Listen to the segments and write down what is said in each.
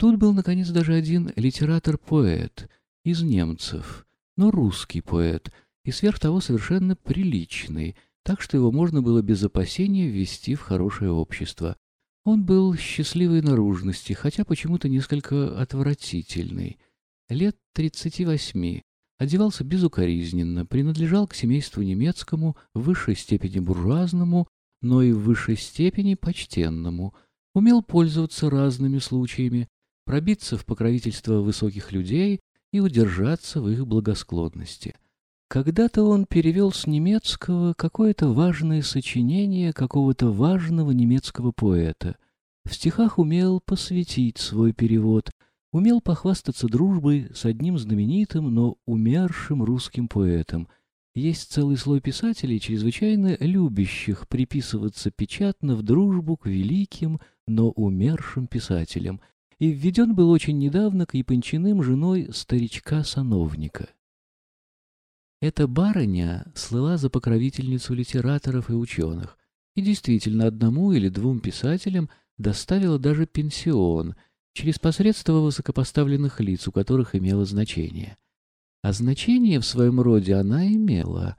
Тут был, наконец, даже один литератор-поэт из немцев, но русский поэт, и сверх того совершенно приличный, так что его можно было без опасения ввести в хорошее общество. Он был счастливой наружности, хотя почему-то несколько отвратительный. Лет тридцати восьми, одевался безукоризненно, принадлежал к семейству немецкому, в высшей степени буржуазному, но и в высшей степени почтенному, умел пользоваться разными случаями, пробиться в покровительство высоких людей и удержаться в их благосклонности. Когда-то он перевел с немецкого какое-то важное сочинение какого-то важного немецкого поэта. В стихах умел посвятить свой перевод, умел похвастаться дружбой с одним знаменитым, но умершим русским поэтом. Есть целый слой писателей, чрезвычайно любящих приписываться печатно в дружбу к великим, но умершим писателям, и введен был очень недавно к Япончиным женой старичка-сановника. Эта барыня слыла за покровительницу литераторов и ученых, и действительно одному или двум писателям доставила даже пенсион — через посредство высокопоставленных лиц, у которых имело значение. А значение в своем роде она имела.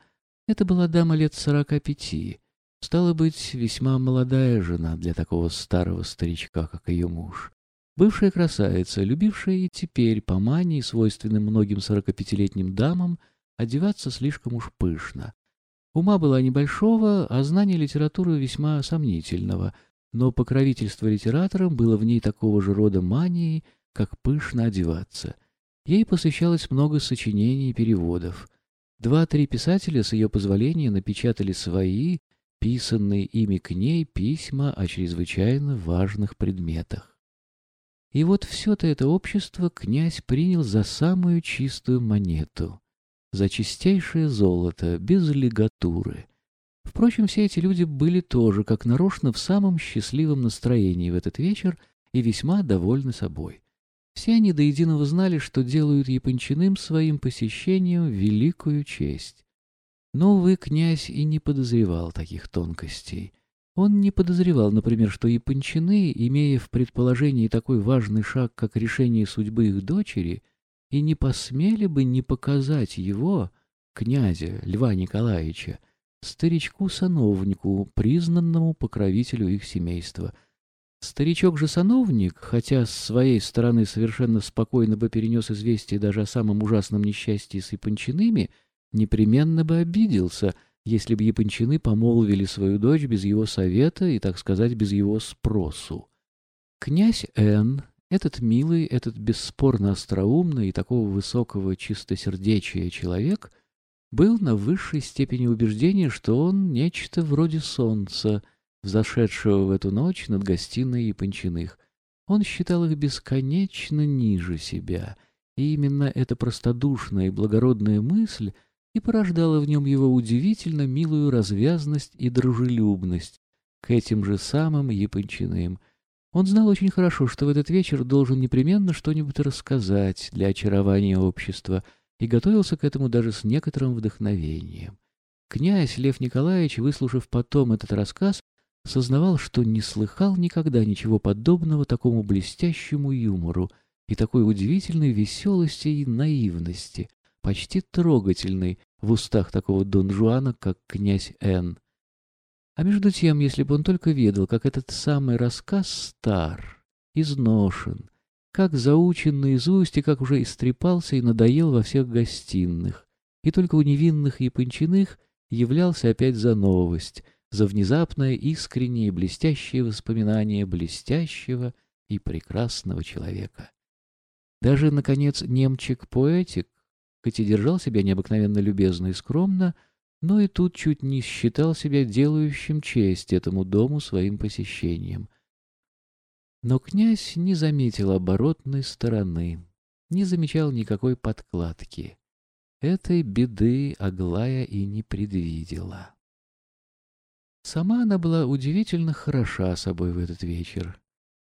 Это была дама лет сорока пяти, стала быть, весьма молодая жена для такого старого старичка, как ее муж. Бывшая красавица, любившая и теперь, по мании, свойственным многим сорокапятилетним дамам, одеваться слишком уж пышно. Ума была небольшого, а знание литературы весьма сомнительного — но покровительство литераторам было в ней такого же рода манией, как пышно одеваться. Ей посвящалось много сочинений и переводов. Два-три писателя с ее позволения напечатали свои, писанные ими к ней, письма о чрезвычайно важных предметах. И вот все-то это общество князь принял за самую чистую монету, за чистейшее золото, без лигатуры — Впрочем, все эти люди были тоже, как нарочно, в самом счастливом настроении в этот вечер и весьма довольны собой. Все они до единого знали, что делают Япончиным своим посещением великую честь. Но, увы, князь и не подозревал таких тонкостей. Он не подозревал, например, что Япончины, имея в предположении такой важный шаг, как решение судьбы их дочери, и не посмели бы не показать его, князя Льва Николаевича, старичку-сановнику, признанному покровителю их семейства. Старичок же сановник, хотя с своей стороны совершенно спокойно бы перенес известие даже о самом ужасном несчастье с Япончиными, непременно бы обиделся, если бы Япончины помолвили свою дочь без его совета и, так сказать, без его спросу. Князь Н, этот милый, этот бесспорно остроумный и такого высокого чистосердечия человек — был на высшей степени убеждения, что он нечто вроде солнца, взошедшего в эту ночь над гостиной Япончиных. Он считал их бесконечно ниже себя, и именно эта простодушная и благородная мысль и порождала в нем его удивительно милую развязность и дружелюбность к этим же самым Япончиным. Он знал очень хорошо, что в этот вечер должен непременно что-нибудь рассказать для очарования общества — и готовился к этому даже с некоторым вдохновением. Князь Лев Николаевич, выслушав потом этот рассказ, сознавал, что не слыхал никогда ничего подобного такому блестящему юмору и такой удивительной веселости и наивности, почти трогательной в устах такого Дон Жуана, как князь Н. А между тем, если бы он только ведал, как этот самый рассказ стар, изношен, как заучен наизусть и как уже истрепался и надоел во всех гостиных, и только у невинных япончиных являлся опять за новость, за внезапное искреннее и блестящее воспоминание блестящего и прекрасного человека. Даже, наконец, немчик-поэтик, хоть и держал себя необыкновенно любезно и скромно, но и тут чуть не считал себя делающим честь этому дому своим посещением — но князь не заметил оборотной стороны, не замечал никакой подкладки. Этой беды Аглая и не предвидела. Сама она была удивительно хороша собой в этот вечер.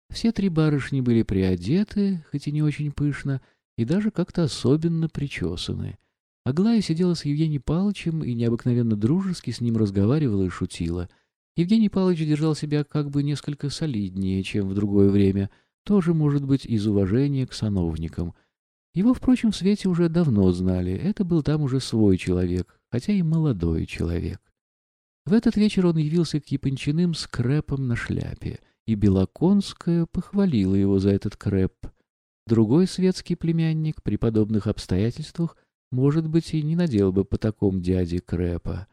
Все три барышни были приодеты, хоть и не очень пышно, и даже как-то особенно причесаны. Аглая сидела с Евгением Павловичем и необыкновенно дружески с ним разговаривала и шутила — Евгений Павлович держал себя как бы несколько солиднее, чем в другое время. тоже, может быть, из уважения к сановникам. Его, впрочем, в свете уже давно знали, это был там уже свой человек, хотя и молодой человек. В этот вечер он явился к Япончиным с крэпом на шляпе, и Белоконская похвалила его за этот крэп. Другой светский племянник при подобных обстоятельствах, может быть, и не надел бы по такому дяде крэпа.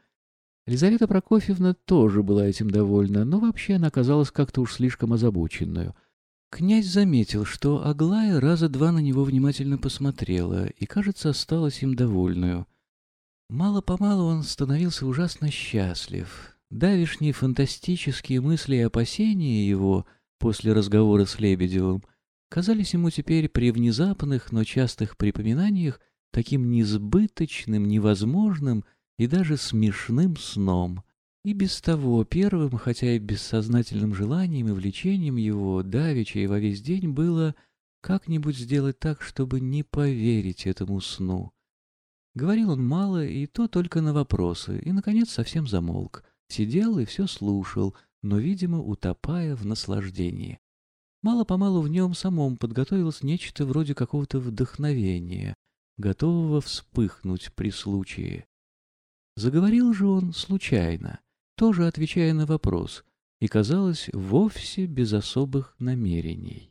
Елизавета Прокофьевна тоже была этим довольна, но вообще она казалась как-то уж слишком озабоченную. Князь заметил, что Аглая раза два на него внимательно посмотрела и, кажется, осталась им довольную. Мало-помалу он становился ужасно счастлив. Давишние фантастические мысли и опасения его после разговора с Лебедевым казались ему теперь при внезапных, но частых припоминаниях таким несбыточным, невозможным и даже смешным сном. И без того первым, хотя и бессознательным желанием и влечением его, давеча и во весь день, было как-нибудь сделать так, чтобы не поверить этому сну. Говорил он мало, и то только на вопросы, и, наконец, совсем замолк. Сидел и все слушал, но, видимо, утопая в наслаждении. Мало-помалу в нем самом подготовилось нечто вроде какого-то вдохновения, готового вспыхнуть при случае. Заговорил же он случайно, тоже отвечая на вопрос, и, казалось, вовсе без особых намерений.